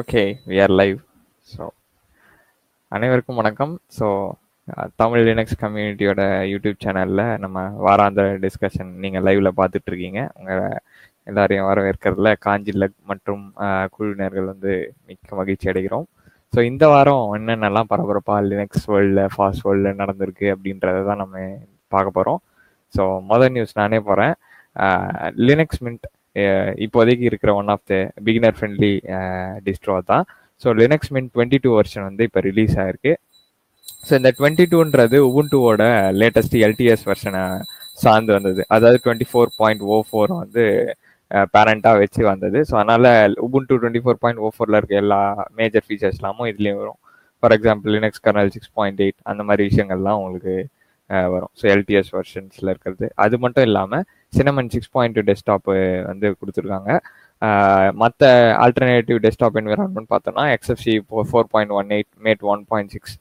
Okay we are live so அனைவருக்கும் வணக்கம். So Tamil Linux கம்யூனிட்டியோட யூடியூப் சேனலில் நம்ம வாராந்த டிஸ்கஷன் நீங்கள் லைவில் பார்த்துட்டு இருக்கீங்க உங்கள் எல்லாரையும் வரவேற்கிறதுல காஞ்சிலக் மற்றும் குழுவினர்கள் வந்து மிக்க மகிழ்ச்சி அடைகிறோம். ஸோ இந்த வாரம் என்னென்னலாம் பரபரப்பாக லினக்ஸ் வேர்ல்டில் ஃபாஸ்ட் வேர்ல்டில் நடந்திருக்கு அப்படின்றத தான் நம்ம பார்க்க போகிறோம் ஸோ மொதல் நியூஸ் நானே போகிறேன் லினக்ஸ் மின்ட் இப்போதைக்கு இருக்கிற one of the beginner friendly distro தான். So Linux Mint twenty two version வந்து இப்போ ரிலீஸ் ஆயிருக்கு. ஸோ இந்த டுவெண்ட்டி டூன்றது உபுண்டுவோட லேட்டஸ்ட் எல்டிஎஸ் வெர்ஷனை சார்ந்து வந்தது. அதாவது twenty four point o four வந்து பேரண்டாக வச்சு வந்தது. ஸோ அதனால் Ubuntu twenty four point o ஃபோரில் இருக்க எல்லா மேஜர் ஃபீச்சர்ஸ் எல்லாமும் இதுலேயும் வரும். For example Linux kernel six point eight அந்த மாதிரி விஷயங்கள்லாம் உங்களுக்கு வரும். ஸோ எல்டிஎஸ் வெர்ஷன்ஸில் இருக்கிறது. அது மட்டும் இல்லாமல் Cinnamon six point two desktop வந்து கொடுத்துருக்காங்க. மற்ற ஆல்டர்னேட்டிவ் டெஸ்க்டாப் என்விரான்மெண்ட் பார்த்தோம்னா XFCE four point one eight MATE one point six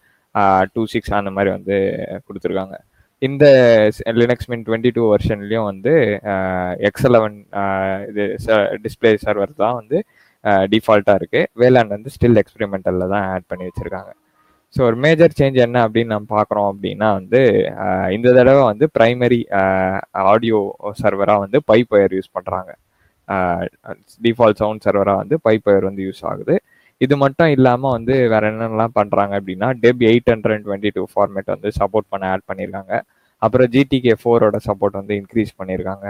two six அந்த மாதிரி வந்து கொடுத்துருக்காங்க. இந்த லினக்ஸ் மின் டுவெண்ட்டி டூ வெர்ஷன்லேயும் வந்து எக்ஸ் லெவன் இது டிஸ்பிளே சர்வர் தான் வந்து டிஃபால்ட்டாக இருக்குது வேளாண் வந்து ஸ்டில் எக்ஸ்பெரிமெண்டலில் தான் ஆட் பண்ணி வச்சுருக்காங்க. ஸோ ஒரு மேஜர் சேஞ்ச் என்ன அப்படின்னு நம்ம பார்க்குறோம் அப்படின்னா வந்து இந்த தடவை வந்து ப்ரைமரி ஆடியோ சர்வராக வந்து பைப் ஒயர் யூஸ் பண்ணுறாங்க டிஃபால்ட் சவுண்ட் சர்வராக வந்து பைப் ஒயர் வந்து யூஸ் ஆகுது. இது மட்டும் இல்லாமல் வந்து வேற என்னென்னலாம் பண்ணுறாங்க அப்படின்னா deb eight hundred twenty two format வந்து சப்போர்ட் பண்ண ஆட் பண்ணியிருக்காங்க அப்புறம் ஜிடிகே ஃபோரோட சப்போர்ட் வந்து இன்க்ரீஸ் பண்ணியிருக்காங்க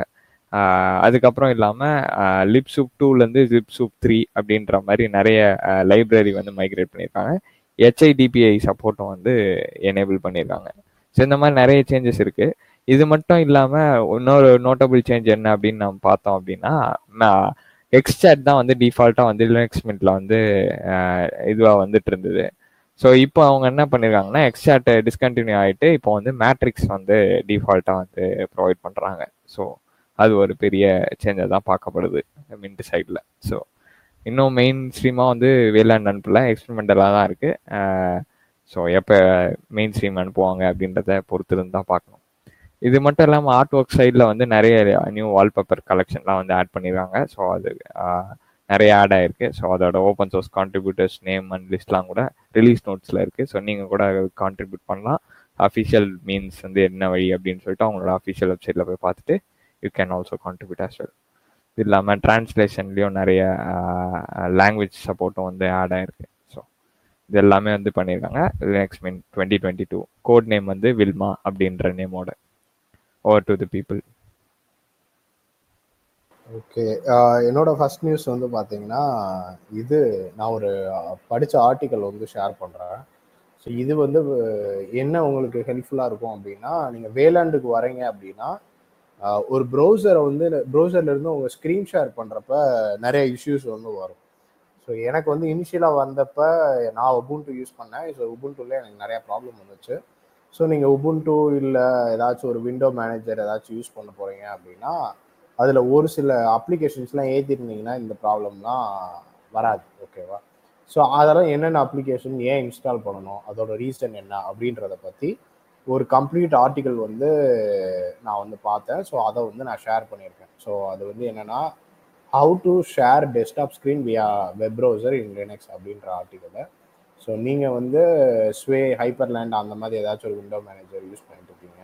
அதுக்கப்புறம் இல்லாமல் லிப் சூப் டூலேருந்து லிப் சூப் த்ரீ அப்படின்ற மாதிரி நிறைய லைப்ரரி வந்து மைக்ரேட் பண்ணியிருக்காங்க ஹெச்ஐடிபிஐ சப்போர்ட்டும் வந்து எனேபிள் பண்ணியிருக்காங்க ஸோ இந்த மாதிரி நிறைய சேஞ்சஸ் இருக்குது இது மட்டும் இல்லாமல் இன்னொரு நோட்டபிள் சேஞ்ச் என்ன அப்படின்னு நம்ம பார்த்தோம் அப்படின்னா எக்ஸ்சாட் தான் வந்து டிஃபால்ட்டாக வந்து லினக்ஸ் மின்ட்ல வந்து இதுவாக வந்துட்டு இருந்தது. ஸோ இப்போ அவங்க என்ன பண்ணியிருக்காங்கன்னா எக்ஸ்சாட் டிஸ்கண்டினியூ ஆகிட்டு இப்போ வந்து மேட்ரிக்ஸ் வந்து டிஃபால்ட்டாக வந்து ப்ரொவைட் பண்ணுறாங்க ஸோ அது ஒரு பெரிய சேஞ்சை தான் பார்க்கப்படுது மின்ட் சைடில் ஸோ இன்னும் மெயின் ஸ்ட்ரீமாக வந்து வேளாண் அனுப்பல. எக்ஸ்பெரிமெண்டலாக தான் இருக்குது ஸோ எப்போ மெயின் ஸ்ட்ரீம் அனுப்புவாங்க அப்படின்றத பொறுத்து இருந்து தான் பார்க்கணும். இது மட்டும் இல்லாமல் ஆர்ட் ஒர்க் சைடில் வந்து நிறைய நியூ வால்பேப்பர் கலெக்ஷன்லாம் வந்து ஆட் பண்ணியிருக்காங்க ஸோ அது நிறைய ஆட் ஆயிருக்கு. ஸோ அதோட open source contributors name and லிஸ்ட்லாம் கூட ரிலீஸ் நோட்ஸில் இருக்குது ஸோ நீங்கள் கூட கான்ட்ரிபியூட் பண்ணலாம். அஃபிஷியல் மீன்ஸ் வந்து என்ன வழி அப்படின்னு சொல்லிட்டு அவங்களோட அஃபிஷியல் வெப்சைட்டில் போய் பார்த்துட்டு you can also contribute as well இது இல்லாமல் டிரான்ஸ்லேஷன்லேயும் நிறைய லாங்குவேஜ் சப்போர்ட்டும் வந்து ஆட் ஆயிருக்கு. ஸோ இது எல்லாமே வந்து பண்ணியிருக்காங்க. Next Mint twenty twenty two code name வந்து வில்மா அப்படின்ற நேமோட over to the people okay என்னோட ஃபர்ஸ்ட் நியூஸ் வந்து பார்த்தீங்கன்னா இது நான் ஒரு படித்த ஆர்டிக்கல் வந்து ஷேர் பண்ணுறேன் ஸோ இது வந்து என்ன உங்களுக்கு ஹெல்ப்ஃபுல்லாக இருக்கும் அப்படின்னா நீங்கள் வேலாண்டுக்கு வரீங்க அப்படின்னா ஒரு ப்ரௌசரை வந்து ப்ரௌசர்ல இருந்து ஸ்க்ரீன் ஷேர் பண்ணுறப்ப நிறைய இஷ்யூஸ் வந்து வரும். ஸோ எனக்கு வந்து இனிஷியலாக வந்தப்ப நான் உபுண்டு யூஸ் பண்ணேன். ஸோ உபுண்டுல எனக்கு நிறைய ப்ராப்ளம் வந்துச்சு. ஸோ நீங்கள் உபுண்டு இல்லை ஏதாச்சும் ஒரு விண்டோ மேனேஜர் ஏதாச்சும் யூஸ் பண்ண போகிறீங்க அப்படின்னா அதில் ஒரு சில அப்ளிகேஷன்ஸ்லாம் ஏற்றிருந்தீங்கன்னா இந்த ப்ராப்ளம்லாம் வராது. ஓகேவா ஸோ அதெல்லாம் என்னென்ன அப்ளிகேஷன் ஏன் இன்ஸ்டால் பண்ணணும்? அதோட ரீசன் என்ன? அப்படின்றத பற்றி ஒரு கம்ப்ளீட் ஆர்டிக்கல் வந்து நான் வந்து பார்த்தேன். ஸோ அதை வந்து நான் ஷேர் பண்ணியிருக்கேன். ஸோ அது வந்து என்னென்னா how to share desktop screen via web browser in Linux அப்படின்ற ஆர்டிக்கலை ஸோ நீங்கள் வந்து ஸ்வே ஹைப்பர்லேண்ட் அந்த மாதிரி ஏதாச்சும் ஒரு விண்டோ மேனேஜர் யூஸ் பண்ணிட்டு இருக்கீங்க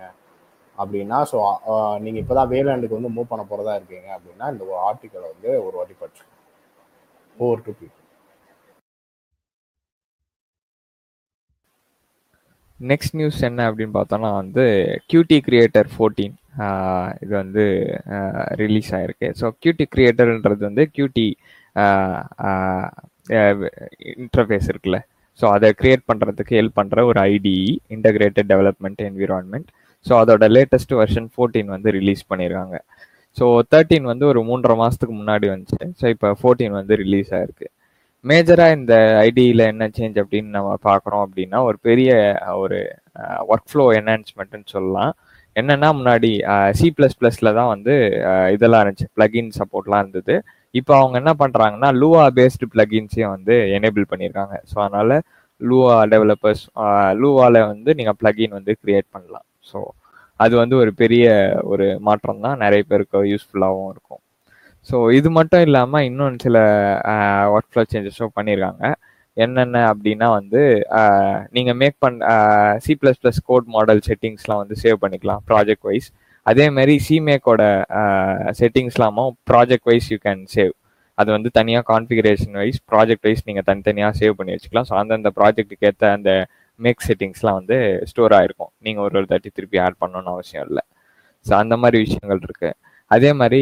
அப்படின்னா ஸோ நீங்கள் இப்போ தான் வேலாண்டுக்கு வந்து மூவ் பண்ண போகிறதா இருக்கீங்க அப்படின்னா இந்த ஒரு ஆர்டிக்கலை வந்து ஒரு வாட்டி படிச்சு over to be next news என்ன அப்படின்னு பார்த்தோம்னா வந்து கியூடி கிரியேட்டர் ஃபோர்டீன் இது வந்து ரிலீஸ் ஆயிருக்கு. ஸோ கியூடி கிரியேட்டர்ன்றது வந்து கியூடி இன்டர்ஃபேஸ் இருக்குல்ல. ஸோ அதை கிரியேட் பண்ணுறதுக்கு ஹெல்ப் பண்ணுற ஒரு IDE integrated development environment so அதோட லேட்டஸ்ட் வெர்ஷன் ஃபோர்டீன் வந்து ரிலீஸ் பண்ணியிருக்காங்க ஸோ தேர்ட்டீன் வந்து ஒரு மூன்றரை மாதத்துக்கு முன்னாடி வந்துச்சு. ஸோ இப்போ ஃபோர்டீன் வந்து ரிலீஸ் ஆயிருக்கு. மேஜராக இந்த ஐடியில் என்ன சேஞ்ச் அப்படின்னு நம்ம பார்க்குறோம் அப்படின்னா ஒரு பெரிய ஒரு ஒர்க் ஃப்ளோ என்ஹான்ஸ்மெண்ட்னு சொல்லலாம். என்னன்னா முன்னாடி சி ப்ளஸ் ப்ளஸில் தான் வந்து இதெல்லாம் இருந்துச்சு. பிளகின் சப்போர்ட்லாம் இருந்தது. இப்போ அவங்க என்ன பண்ணுறாங்கன்னா லூவா பேஸ்டு பிளகின்ஸையும் வந்து எனேபிள் பண்ணியிருக்காங்க ஸோ அதனால லூவா டெவலப்பர்ஸ் லூவாவில் வந்து நீங்கள் பிளகின் வந்து கிரியேட் பண்ணலாம். ஸோ அது வந்து ஒரு பெரிய ஒரு மாற்றம் தான் நிறைய பேருக்கு யூஸ்ஃபுல்லாகவும் இருக்கும். ஸோ இது மட்டும் இல்லாமல் இன்னும் சில ஒர்க் ஃப்ளோ சேஞ்சஸும் பண்ணியிருக்காங்க என்னென்ன அப்படின்னா வந்து நீங்கள் மேக் பண் C plus plus code model செட்டிங்ஸ்லாம் வந்து சேவ் பண்ணிக்கலாம் ப்ராஜெக்ட் வைஸ் அதே மாதிரி சிமேக்கோட செட்டிங்ஸ்லாமும் project wise you can save அது வந்து தனியாக கான்ஃபிகரேஷன் வைஸ் ப்ராஜெக்ட் வைஸ் நீங்கள் தனித்தனியாக சேவ் பண்ணி வச்சுக்கலாம். ஸோ அந்தந்த ப்ராஜெக்ட்டுக்கு ஏற்ற அந்த மேக் செட்டிங்ஸ்லாம் வந்து ஸ்டோர் ஆகிருக்கும் நீங்கள் ஒரு ஒரு தாட்டி திருப்பி ஆட் பண்ணணும்னு அவசியம் இல்லை. ஸோ அந்த மாதிரி விஷயங்கள் இருக்குது அதே மாதிரி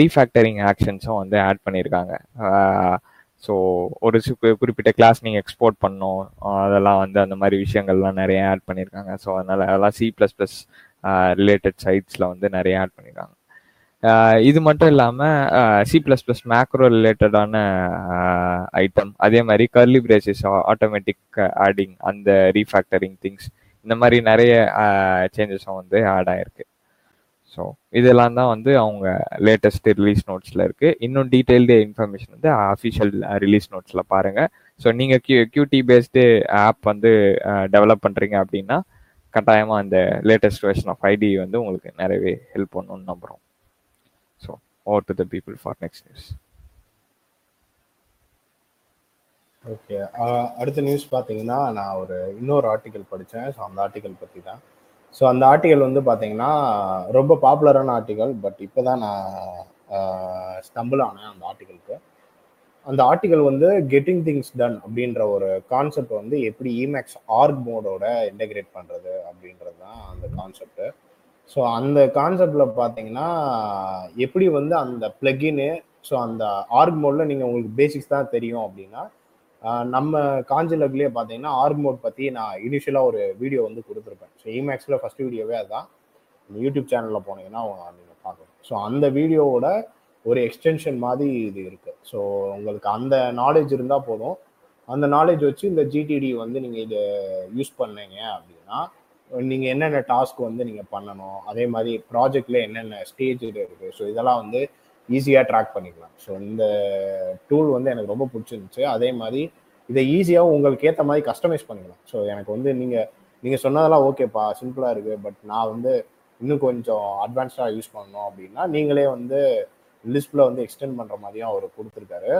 ரீஃபேக்டரிங் ஆக்ஷன்ஸும் வந்து ஆட் பண்ணியிருக்காங்க ஸோ ஒரு குறிப்பிட்ட கிளாஸ் நீங்கள் எக்ஸ்போர்ட் பண்ணணும். அதெல்லாம் வந்து அந்த மாதிரி விஷயங்கள்லாம் நிறைய ஆட் பண்ணியிருக்காங்க ஸோ அதனால் அதெல்லாம் சி ப்ளஸ் ப்ளஸ் ரிலேட்டட் சைட்ஸில் வந்து நிறைய ஆட் பண்ணியிருக்காங்க இது மட்டும் இல்லாமல் சி ப்ளஸ் ப்ளஸ் மேக்ரோ ரிலேட்டடான ஐட்டம் அதே மாதிரி கர்லி பிரேசஸ் ஆட்டோமேட்டிக் ஆடிங் அந்த ரீஃபேக்டரிங் திங்ஸ் இந்த மாதிரி நிறைய சேஞ்சஸும் வந்து ஆட் ஆயிருக்கு. ஸோ இதெல்லாம் தான் வந்து அவங்க லேட்டஸ்ட் ரிலீஸ் நோட்ஸில் இருக்குது இன்னும் டீட்டெயில்டு இன்ஃபர்மேஷன் வந்து அஃபிஷியல் ரிலீஸ் நோட்ஸில் பாருங்கள் ஸோ நீங்கள் கியூ கியூடி பேஸ்டு ஆப் வந்து டெவலப் பண்ணுறீங்க அப்படின்னா கட்டாயமாக அந்த லேட்டஸ்ட் வெர்ஷன் ஆஃப் ஐடி வந்து உங்களுக்கு நிறையவே ஹெல்ப் பண்ணணும்னு நம்புகிறோம் so over to the people for next news okay அடுத்த நியூஸ் பார்த்தீங்கன்னா நான் ஒரு இன்னொரு ஆர்டிக்கல் படித்தேன் ஸோ அந்த ஆர்டிக்கல் பற்றி தான் ஸோ அந்த ஆர்டிகல் வந்து பார்த்தீங்கன்னா ரொம்ப பாப்புலரான ஆர்டிகல் பட் இப்போ தான் நான் ஸ்டம்பிள் ஆனேன் அந்த ஆர்டிகலுக்கு. அந்த ஆர்டிகல் வந்து கெட்டிங் திங்ஸ் டன் அப்படின்ற ஒரு கான்செப்ட் வந்து எப்படி இமேக்ஸ் ஆர்க் மோடோட இன்டகிரேட் பண்ணுறது அப்படின்றது தான் அந்த கான்செப்ட்டு ஸோ அந்த கான்செப்டில் பார்த்தீங்கன்னா எப்படி வந்து அந்த பிளகின்னு ஸோ அந்த ஆர்க் மோடில் நீங்கள் உங்களுக்கு பேசிக்ஸ் தான் தெரியும் அப்படின்னா நம்ம காஞ்சிலக்லேயே பார்த்தீங்கன்னா ஆர்க் மோட் பற்றி நான் இனிஷியலாக ஒரு வீடியோ வந்து கொடுத்துருப்பேன். ஸோ இமேக்ஸில் ஃபஸ்ட் வீடியோவே அதுதான் யூடியூப் சேனலில் போனீங்கன்னா நீங்கள் பார்க்கணும். ஸோ அந்த வீடியோவோட ஒரு எக்ஸ்டென்ஷன் மாதிரி இது இருக்குது ஸோ உங்களுக்கு அந்த நாலேஜ் இருந்தால் போதும். அந்த நாலேஜ் வச்சு இந்த ஜிடிடி வந்து நீங்கள் இதை யூஸ் பண்ணீங்க அப்படின்னா நீங்கள் என்னென்ன டாஸ்க் வந்து நீங்கள் பண்ணணும் அதே மாதிரி ப்ராஜெக்டில் என்னென்ன ஸ்டேஜ் இருக்குது ஸோ இதெல்லாம் வந்து ஈஸியாக ட்ராக் பண்ணிக்கலாம். ஸோ இந்த டூல் வந்து எனக்கு ரொம்ப பிடிச்சிருந்துச்சு. அதே மாதிரி இதை ஈஸியாக உங்களுக்கு ஏற்ற மாதிரி கஸ்டமைஸ் பண்ணிக்கலாம். ஸோ எனக்கு வந்து நீங்கள் நீங்கள் சொன்னதெல்லாம் ஓகேப்பா சிம்பிளாக இருக்குது பட் நான் வந்து இன்னும் கொஞ்சம் அட்வான்ஸ்டாக யூஸ் பண்ணணும் அப்படின்னா நீங்களே வந்து லிஸ்ட்டில் வந்து எக்ஸ்டெண்ட் பண்ணுற மாதிரியும் அவர் கொடுத்துருக்காரு.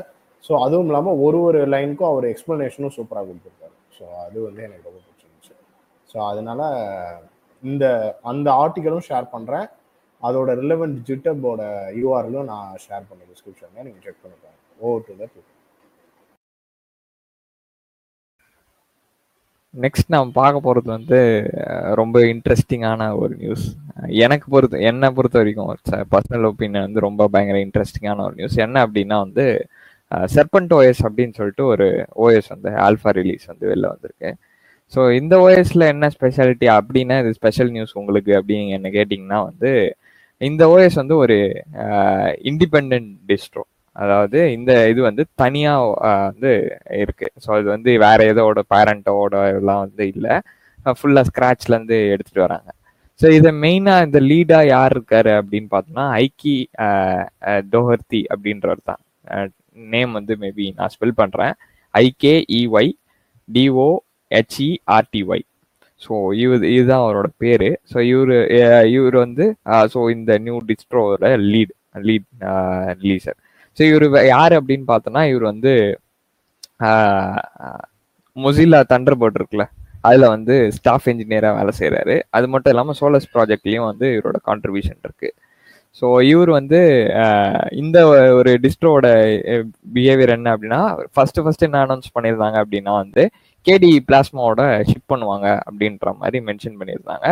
ஸோ அதுவும் இல்லாமல் ஒரு ஒரு லைனுக்கும் அவர் எக்ஸ்ப்ளனேஷனும் சூப்பராக கொடுத்துருக்காரு. ஸோ அது வந்து எனக்கு ரொம்ப பிடிச்சிருந்துச்சு. ஸோ அதனால இந்த அந்த ஆர்டிக்கலும் ஷேர் பண்ணுறேன் அதோட ரிலவெண்ட் ஜிட்டபோட யூஆர்லும் நான் ஷேர் பண்ண டிஸ்கிரிப்ஷனில் நீங்கள் செக் பண்ணி பாருங்க. ஓ டு த நெக்ஸ்ட் நாம் பார்க்க போகிறது வந்து ரொம்ப இன்ட்ரெஸ்டிங்கான ஒரு நியூஸ் எனக்கு பொறுத்த என்னை பொறுத்த வரைக்கும் பர்சனல் ஒப்பீனியன் வந்து ரொம்ப பயங்கர இன்ட்ரெஸ்டிங்கான ஒரு நியூஸ் என்ன அப்படின்னா வந்து செர்பன்ட் ஓஎஸ் அப்படின்னு சொல்லிட்டு ஒரு ஓஎஸ் வந்து ஆல்ஃபா ரிலீஸ் வந்து வெளில வந்திருக்கு. ஸோ இந்த ஓஎஸில் என்ன ஸ்பெஷாலிட்டி அப்படின்னா இது ஸ்பெஷல் நியூஸ் உங்களுக்கு அப்படின்னு என்ன கேட்டிங்கன்னா வந்து இந்த ஓஎஸ் வந்து ஒரு இண்டிபெண்ட் டிஸ்ட்ரோ அதாவது இந்த இது வந்து தனியாக வந்து இருக்கு. ஸோ அது வந்து வேற எதோட பேரண்டோட எல்லாம் வந்து இல்லை. ஃபுல்லாக ஸ்க்ராட்ச்லேருந்து எடுத்துகிட்டு வராங்க. ஸோ இதை மெயினாக இந்த லீடாக யார் இருக்காரு அப்படின்னு பார்த்தோம்னா ஐக்கி டோஹர்த்தி அப்படின்றவர் தான். நேம் வந்து மேபி நான் ஸ்பெல் பண்ணுறேன் ஐகேஇஒய் டிஓ ஹெச்இஆர்டிஒய் ஸோ இவர் இதுதான் அவரோட பேர். ஸோ இவர் இவர் வந்து ஸோ இந்த நியூ டிஸ்ட்ரோட லீட் லீட் லீசர் ஸோ இவர் யார் அப்படின்னு பார்த்தோன்னா இவர் வந்து மொசிலா தண்டர் போர்ட் இருக்குல்ல அதில் வந்து ஸ்டாஃப் இன்ஜினியராக வேலை செய்கிறாரு அது மட்டும் இல்லாமல் சோலஸ் ப்ராஜெக்ட்லேயும் வந்து இவரோட கான்ட்ரிபியூஷன் இருக்குது ஸோ இவர் வந்து இந்த ஒரு டிஸ்ட்ரோட பிஹேவியர் என்ன அப்படின்னா ஃபர்ஸ்ட் ஃபர்ஸ்ட் என்ன அனௌன்ஸ் பண்ணியிருந்தாங்க அப்படின்னா வந்து கேடி பிளாஸ்மாவோட ஷிப் பண்ணுவாங்க அப்படின்ற மாதிரி மென்ஷன் பண்ணியிருந்தாங்க.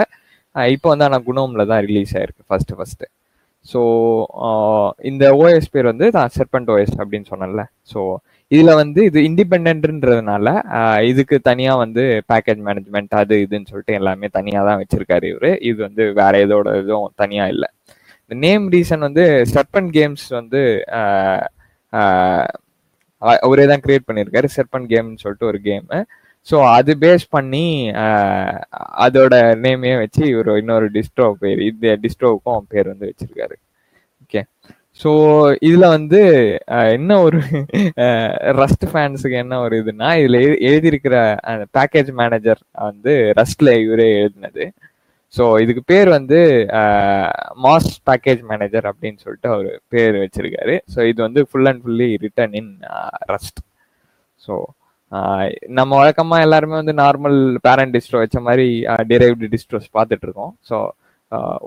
இப்போ வந்து ஆனால் குணோமில் தான் ரிலீஸ் ஆயிருக்கு ஃபர்ஸ்ட் ஃபர்ஸ்ட்டு ஸோ இந்த ஓஎஸ் பேர் வந்து நான் செர்பண்ட் ஓஎஸ் அப்படின்னு சொன்னேன்ல. ஸோ இதில் வந்து இது இண்டிபெண்ட்ன்றதுனால இதுக்கு தனியாக வந்து பேக்கேஜ் மேனேஜ்மெண்ட் அது இதுன்னு சொல்லிட்டு எல்லாமே தனியாக தான் வச்சிருக்காரு இவர். இது வந்து வேற எதோட இதுவும் தனியாக இல்லை. இந்த நேம் ரீசன் வந்து செர்பன் கேம்ஸ் வந்து அவரே தான் கிரியேட் பண்ணியிருக்காரு செர்பன் கேம்னு சொல்லிட்டு ஒரு கேமு ஸோ அது பேஸ் பண்ணி அதோட நேமே வச்சு இவர் இன்னொரு டிஸ்ட்ரோ பேர் இந்த டிஸ்ட்ரோவுக்கும் பேர் வந்து வச்சிருக்காரு. ஓகே ஸோ இதில் வந்து என்ன ஒரு ரஸ்ட் ஃபேன்ஸுக்கு என்ன ஒரு இதுனா இதில் எழுதியிருக்கிற அந்த பேக்கேஜ் மேனேஜர் வந்து ரஸ்ட்ல இவரே எழுதினது. ஸோ இதுக்கு பேர் வந்து மாஸ் பேக்கேஜ் மேனேஜர் அப்படின்னு சொல்லிட்டு அவர் பேர் வச்சிருக்காரு. ஸோ இது வந்து full and fully written in Rust so நம்ம வழக்கமாக எல்லாருமே வந்து நார்மல் பேரண்ட் டிஸ்ட்ரோ வச்ச மாதிரி டிரைவ்டு டிஸ்ட்ரோஸ் பார்த்துட்டு இருக்கோம் ஸோ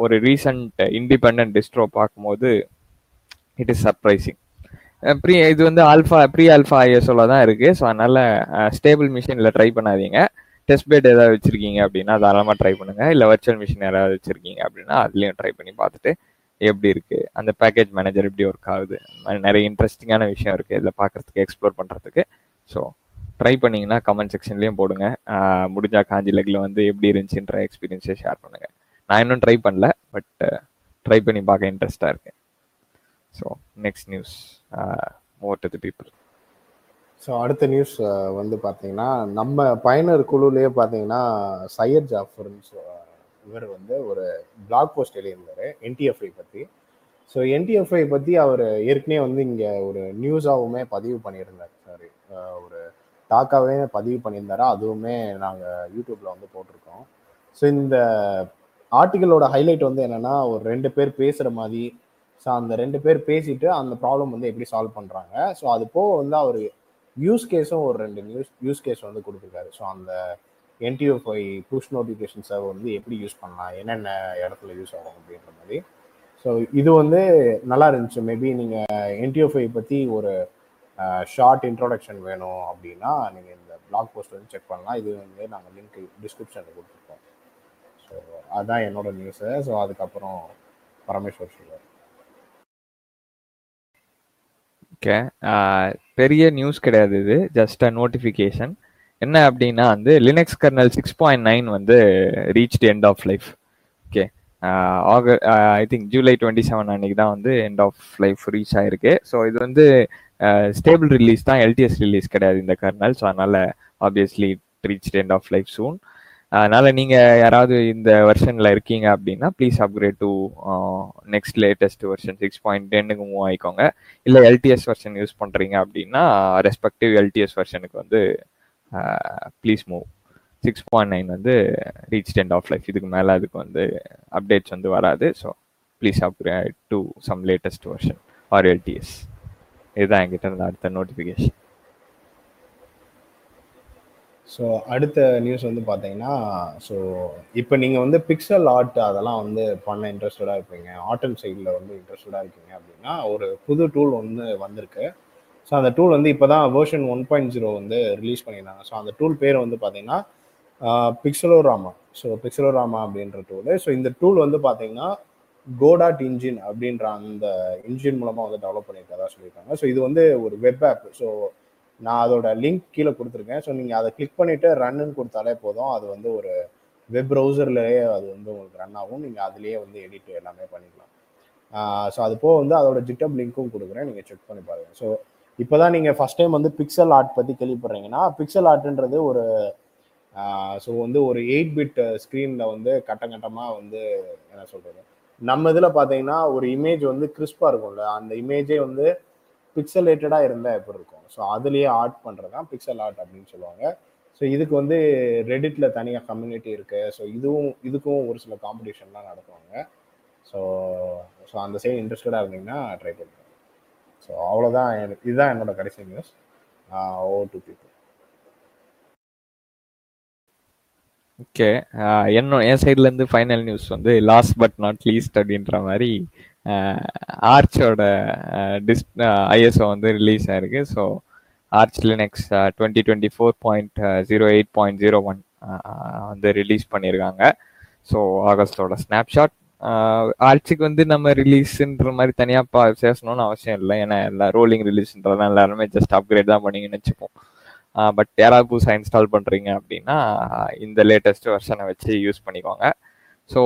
ஒரு ரீசன்ட் இண்டிபெண்ட் டிஸ்ட்ரோ பார்க்கும்போது இட் இஸ் சர்ப்ரைசிங் ப்ரீ இது வந்து ஆல்ஃபா ப்ரீ ஆல்ஃபா ஐஎஸ்ஓல தான் இருக்கு. ஸோ அதனால ஸ்டேபிள் மிஷினில் ட்ரை பண்ணாதீங்க. டெஸ்ட் பெட் ஏதாவது வச்சிருக்கீங்க அப்படின்னா தாராளமாக ட்ரை பண்ணுங்க. இல்லை வர்ச்சுவல் மிஷின் ஏதாவது வச்சிருக்கீங்க அப்படின்னா அதுலேயும் ட்ரை பண்ணி பார்த்துட்டு எப்படி இருக்கு? அந்த பேக்கேஜ் மேனேஜர் எப்படி ஒர்க் ஆகுது? நிறைய இன்ட்ரெஸ்டிங்கான விஷயம் இருக்கு. இதில் பார்க்கறதுக்கு எக்ஸ்ப்ளோர் பண்ணுறதுக்கு ஸோ ட்ரை பண்ணீங்கன்னா கமெண்ட் செக்ஷன்லேயும் போடுங்க. முடிஞ்சா காஞ்சி லெக்கில் வந்து எப்படி இருந்துச்சுன்ற எக்ஸ்பீரியன்ஸை ஷேர் பண்ணுங்க. நான் இன்னும் ட்ரை பண்ணல பட் ட்ரை பண்ணி பார்க்க இன்ட்ரெஸ்டாக இருக்கேன் so next news more to the people so அடுத்த நியூஸ் வந்து பார்த்தீங்கன்னா நம்ம பயனர் குழுலேயே பார்த்தீங்கன்னா சையத் ஜாஃபர்னு இவர் வந்து ஒரு பிளாக் போஸ்ட் எழுதியிருந்தார் என்டிஎஃப்ஐ பற்றி ஸோ என்டிஎஃப்ஐ பற்றி அவர் ஏற்கனவே வந்து இங்கே ஒரு நியூஸாகவுமே பதிவு பண்ணியிருந்தார். சாரி ஒரு டாக்காவே பதிவு பண்ணியிருந்தாரா? அதுவுமே நாங்கள் யூடியூப்பில் வந்து போட்டிருக்கோம். ஸோ இந்த ஆர்டிகளோட ஹைலைட் வந்து என்னென்னா ஒரு ரெண்டு பேர் பேசுகிற மாதிரி ஸோ அந்த ரெண்டு பேர் பேசிட்டு அந்த ப்ராப்ளம் வந்து எப்படி சால்வ் பண்ணுறாங்க ஸோ அது போக வந்து அவர் யூஸ் கேஸும் ஒரு ரெண்டு நியூஸ் யூஸ் கேஸ் வந்து கொடுத்துருக்காரு. ஸோ அந்த என்டிஓஃபை புஷ் நோட்டிஃபிகேஷன் சர்வ் வந்து எப்படி யூஸ் பண்ணலாம் என்னென்ன இடத்துல யூஸ் ஆகும் அப்படின்ற மாதிரி. ஸோ இது வந்து நல்லா இருந்துச்சு. மேபி நீங்கள் என்டிஓஃபை பற்றி ஒரு ஷார்ட் இன்ட்ரோடக்ஷன் வேணும் அப்படின்னா நீங்கள் இந்த பிளாக் போஸ்ட் வந்து செக் பண்ணலாம். இது வந்து நாங்கள் லிங்க் டிஸ்கிரிப்ஷனில் கொடுத்துருக்கோம். ஸோ அதுதான் என்னோட நியூஸு ஸோ அதுக்கப்புறம் பரமேஸ்வர் சொல்லுவார் ஓகே பெரிய நியூஸ் கிடையாது இது. ஜஸ்ட் அ நோட்டிஃபிகேஷன் என்ன அப்படின்னா வந்து Linux kernel six point nine வந்து reach end of life okay ஆக I think July twenty seven அன்னைக்கு தான் வந்து எண்ட் ஆஃப் லைஃப் ரீச் ஆயிருக்கு. ஸோ இது வந்து ஸ்டேபிள் ரிலீஸ் தான் எல்டிஎஸ் ரிலீஸ் கிடையாது இந்த கர்னல். ஸோ அதனால obviously reach end of life soon அதனால நீங்க யாராவது இந்த வெர்ஷன்ல இருக்கீங்க அப்படின்னா please upgrade to next latest version six point டென்னுக்கு மூவ் ஆயிக்கோங்க. இல்லை எல்டிஎஸ் வெர்ஷன் யூஸ் பண்றீங்க அப்படின்னா ரெஸ்பெக்டிவ் எல்டிஎஸ் வெர்ஷனுக்கு வந்து please move six point nine வந்து ரீச் டென்ட் ஆஃப் லைஃப் இதுக்கு மேலே அதுக்கு வந்து அப்டேட்ஸ் வந்து வராது. So please upgrade to some latest version or LTS இதுதான் என்கிட்ட இருந்த அடுத்த நோட்டிஃபிகேஷன் ஸோ அடுத்த நியூஸ் வந்து பார்த்தீங்கன்னா ஸோ இப்போ நீங்கள் வந்து பிக்சல் ஆர்ட் அதெல்லாம் வந்து பண்ண இன்ட்ரெஸ்டடாக இருப்பீங்க. ஆர்ட் அண்ட் சைடில் வந்து இன்ட்ரெஸ்டடாக இருக்கீங்க அப்படின்னா ஒரு புது டூல் வந்து வந்திருக்கு. ஸோ அந்த டூல் வந்து இப்போ தான் வேர்ஷன் ஒன் பாயிண்ட் ஜீரோ வந்து ரிலீஸ் பண்ணியிருந்தாங்க. ஸோ அந்த டூல் பேர் வந்து பார்த்தீங்கன்னா பிக்சலோராமா. ஸோ பிக்சலோராமா அப்படின்ற டூலு ஸோ இந்த டூல் வந்து பார்த்தீங்கன்னா கோடாட் இன்ஜின் அப்படின்ற அந்த இன்ஜின் மூலமாக வந்து டெவலப் பண்ணியிருக்கதா சொல்லியிருக்காங்க. ஸோ இது வந்து ஒரு வெப் ஆப் ஸோ நான் அதோட லிங்க் கீழே கொடுத்துருக்கேன். ஸோ நீங்கள் அதை கிளிக் பண்ணிவிட்டு ரன்னு கொடுத்தாலே போதும். அது வந்து ஒரு வெப் ப்ரௌசர்லேயே அது வந்து உங்களுக்கு ரன் ஆகும். நீங்கள் அதுலேயே வந்து எடிட் எல்லாமே பண்ணிக்கலாம். ஸோ அது போக வந்து அதோட ஜிட்டப் லிங்க்கும் கொடுக்குறேன். நீங்கள் செக் பண்ணி பாருங்கள் ஸோ இப்போ தான் நீங்கள் ஃபஸ்ட் டைம் வந்து பிக்சல் ஆர்ட் பற்றி கேள்விப்படுறீங்கன்னா பிக்சல் ஆர்ட்ன்றது ஒரு ஸோ வந்து ஒரு எயிட் பிட் ஸ்க்ரீனில் வந்து கட்டம் கட்டமாக வந்து என்ன சொல்கிறது நம்ம இதில் பார்த்தீங்கன்னா ஒரு இமேஜ் வந்து கிறிஸ்பாக இருக்கும்ல. அந்த இமேஜே வந்து பிக்சலேட்டடாக இருந்தால் எப்படி இருக்கும்? ஸோ அதுலேயே ஆர்ட் பண்ணுறது தான் பிக்சல் ஆர்ட் அப்படின்னு சொல்லுவாங்க. ஸோ இதுக்கு வந்து ரெடிட்டில் தனியாக கம்யூனிட்டி இருக்குது ஸோ இதுவும் இதுக்கும் ஒரு சில காம்படிஷன்லாம் நடத்துவாங்க. ஸோ ஸோ அந்த சைடு இன்ட்ரெஸ்டடாக இருந்தீங்கன்னா ட்ரை பண்ணுங்க. ஸோ அவ்வளோதான் இதுதான் என்னோட கடைசி news o to people okay என்ன என் சைட்லேருந்து ஃபைனல் நியூஸ் வந்து லாஸ்ட் பட் நாட் லீஸ்ட் அப்படின்ற மாதிரி ஆர்ச்சோட டிஸ் ஐஎஸ்ஓ வந்து ரிலீஸ் ஆயிருக்கு. So Arch Linux twenty twenty four point zero eight point zero one வந்து ரிலீஸ் பண்ணியிருக்காங்க ஸோ ஆகஸ்டோட ஸ்னாப்ஷாட் ஆர்ச்சுக்கு வந்து நம்ம ரிலீஸுன்ற மாதிரி தனியாக பா பேசணும்னு அவசியம் இல்லை. ஏன்னா எல்லா ரோலிங் ரிலீஸ்ன்றதான் எல்லாருமே ஜஸ்ட் அப்கிரேட் தான் பண்ணிங்கன்னு வச்சுப்போம் பட் யாராவது புதுசாக இன்ஸ்டால் பண்ணுறீங்க அப்படின்னா இந்த லேட்டஸ்ட் வெர்ஷனை வச்சு யூஸ் பண்ணிக்கோங்க. ஸோ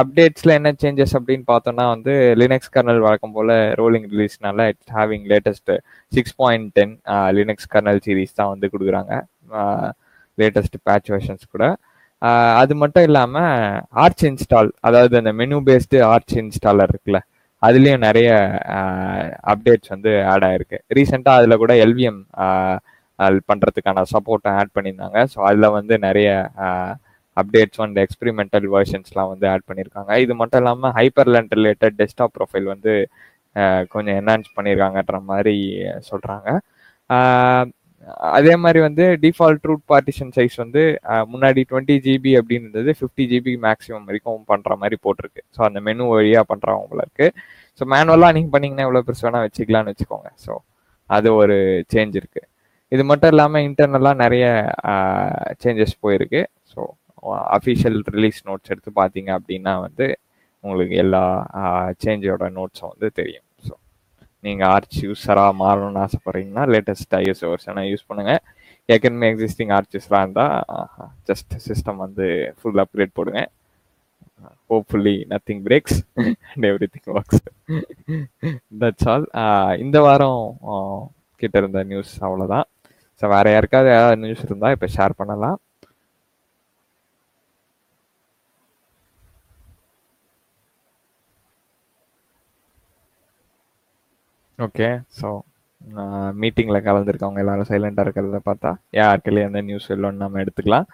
அப்டேட்ஸில் என்ன சேஞ்சஸ் அப்படின்னு பார்த்தோம்னா வந்து லினக்ஸ் கர்னல் வழக்கம் போல் rolling ரிலீஸ்னால it's having latest six point ten Linux kernel series தான் வந்து கொடுக்குறாங்க. லேட்டஸ்ட் பேட்ச் வெர்ஷன்ஸ் கூட. அது மட்டும் இல்லாமல் ஆர்ச் இன்ஸ்டால் அதாவது அந்த மெனு பேஸ்டு ஆர்ச் இன்ஸ்டாலர் இருக்குல்ல அதுலேயும் நிறைய அப்டேட்ஸ் வந்து ஆட் ஆயிருக்கு. ரீசெண்டாக அதில் கூட எல்விஎம் பண்ணுறதுக்கான சப்போர்ட்டை ஆட் பண்ணியிருந்தாங்க. ஸோ அதில் வந்து நிறைய அப்டேட்ஸ் அண்ட் எக்ஸ்பிரிமெண்டல் வெர்ஷன்ஸ்லாம் வந்து ஆட் பண்ணியிருக்காங்க. இது மட்டும் இல்லாமல் ஹைப்பர்லேண்ட் ரிலேட்டட் டெஸ்க்டாப் ப்ரொஃபைல் வந்து கொஞ்சம் என்ஹான்ஸ் பண்ணியிருக்காங்கன்ற மாதிரி சொல்கிறாங்க அதே மாதிரி வந்து டிஃபால்ட் ரூட் பார்ட்டிஷன் சைஸ் வந்து முன்னாடி டுவெண்ட்டி ஜிபி அப்படின்றது ஃபிஃப்டி ஜிபி மேக்ஸிமம் வரைக்கும் பண்ணுற மாதிரி போட்டிருக்கு. ஸோ அந்த மெனு வழியாக பண்ணுறவங்களுக்கு ஸோ மேனுவலாக நீங்கள் பண்ணிங்கன்னா எவ்வளோ பெருசு வேணால் வச்சுக்கலாம்னு வச்சுக்கோங்க. ஸோ அது ஒரு சேஞ்ச் இருக்குது இது மட்டும் இல்லாமல் இன்டர்னலாக நிறைய சேஞ்சஸ் போயிருக்கு. ஸோ அஃபிஷியல் ரிலீஸ் நோட்ஸ் எடுத்து பார்த்தீங்க அப்படின்னா வந்து உங்களுக்கு எல்லா சேஞ்சோட நோட்ஸும் வந்து தெரியும். ஸோ நீங்கள் ஆர்ச் யூஸராக மாறணும்னு ஆசைப்பட்றீங்கன்னா லேட்டஸ்ட் ஐஎஸ் வெர்ஷனை யூஸ் பண்ணுங்கள் ஏற்கனவே எக்ஸிஸ்டிங் ஆர்ச்சஸ்லாம் இருந்தால் ஜஸ்ட் சிஸ்டம் வந்து ஃபுல் அப்கிரேட் போடுங்க. Hopefully nothing breaks and everything works that's all இந்த வாரம் கிட்ட இருந்த நியூஸ் அவ்வளோதான் ஸோ வேற யாருக்காவது ஏதாவது நியூஸ் இருந்தால் இப்போ ஷேர் பண்ணலாம். ஓகே ஸோ மீட்டிங்கில் கலந்துருக்கவங்க எல்லாரும் சைலண்டாக இருக்கிறத பார்த்தா யாருக்குள்ளே எந்த நியூஸ் இல்லைன்னு நம்ம எடுத்துக்கலாம்.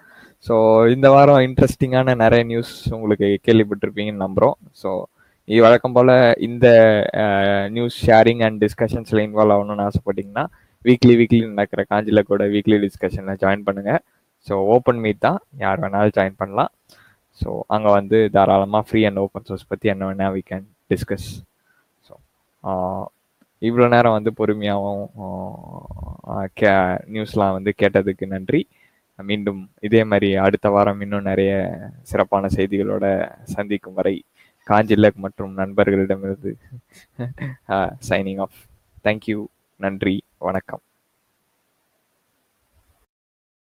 ஸோ இந்த வாரம் இன்ட்ரெஸ்டிங்கான நிறைய நியூஸ் உங்களுக்கு கேள்விப்பட்டிருப்பீங்கன்னு நம்புகிறோம் ஸோ இது வழக்கம் போல் இந்த நியூஸ் ஷேரிங் அண்ட் டிஸ்கஷன்ஸில் இன்வால்வ் ஆகணும்னு ஆசைப்பட்டீங்கன்னா வீக்லி வீக்லி நடக்கிற காஞ்சில கூட வீக்லி டிஸ்கஷனில் ஜாயின் பண்ணுங்கள் ஸோ ஓப்பன் மீட் தான். யார் வேணாலும் ஜாயின் பண்ணலாம். ஸோ அங்கே வந்து தாராளமாக ஃப்ரீ அண்ட் ஓப்பன் சோர்ஸ் பற்றி என்ன வேணால் வி கேன் டிஸ்கஸ் ஸோ இவ்வளோ நேரம் வந்து பொறுமையாகவும் கே நியூஸ்லாம் வந்து கேட்டதுக்கு நன்றி. மீண்டும் இதே மாதிரி அடுத்த வாரம் இன்னும் நிறைய சிறப்பான செய்திகளோட சந்திக்கும் வரை காஞ்சிலக் மற்றும் நண்பர்களிடமிருந்து சைனிங் ஆஃப் தேங்க்யூ நன்றி. வணக்கம்.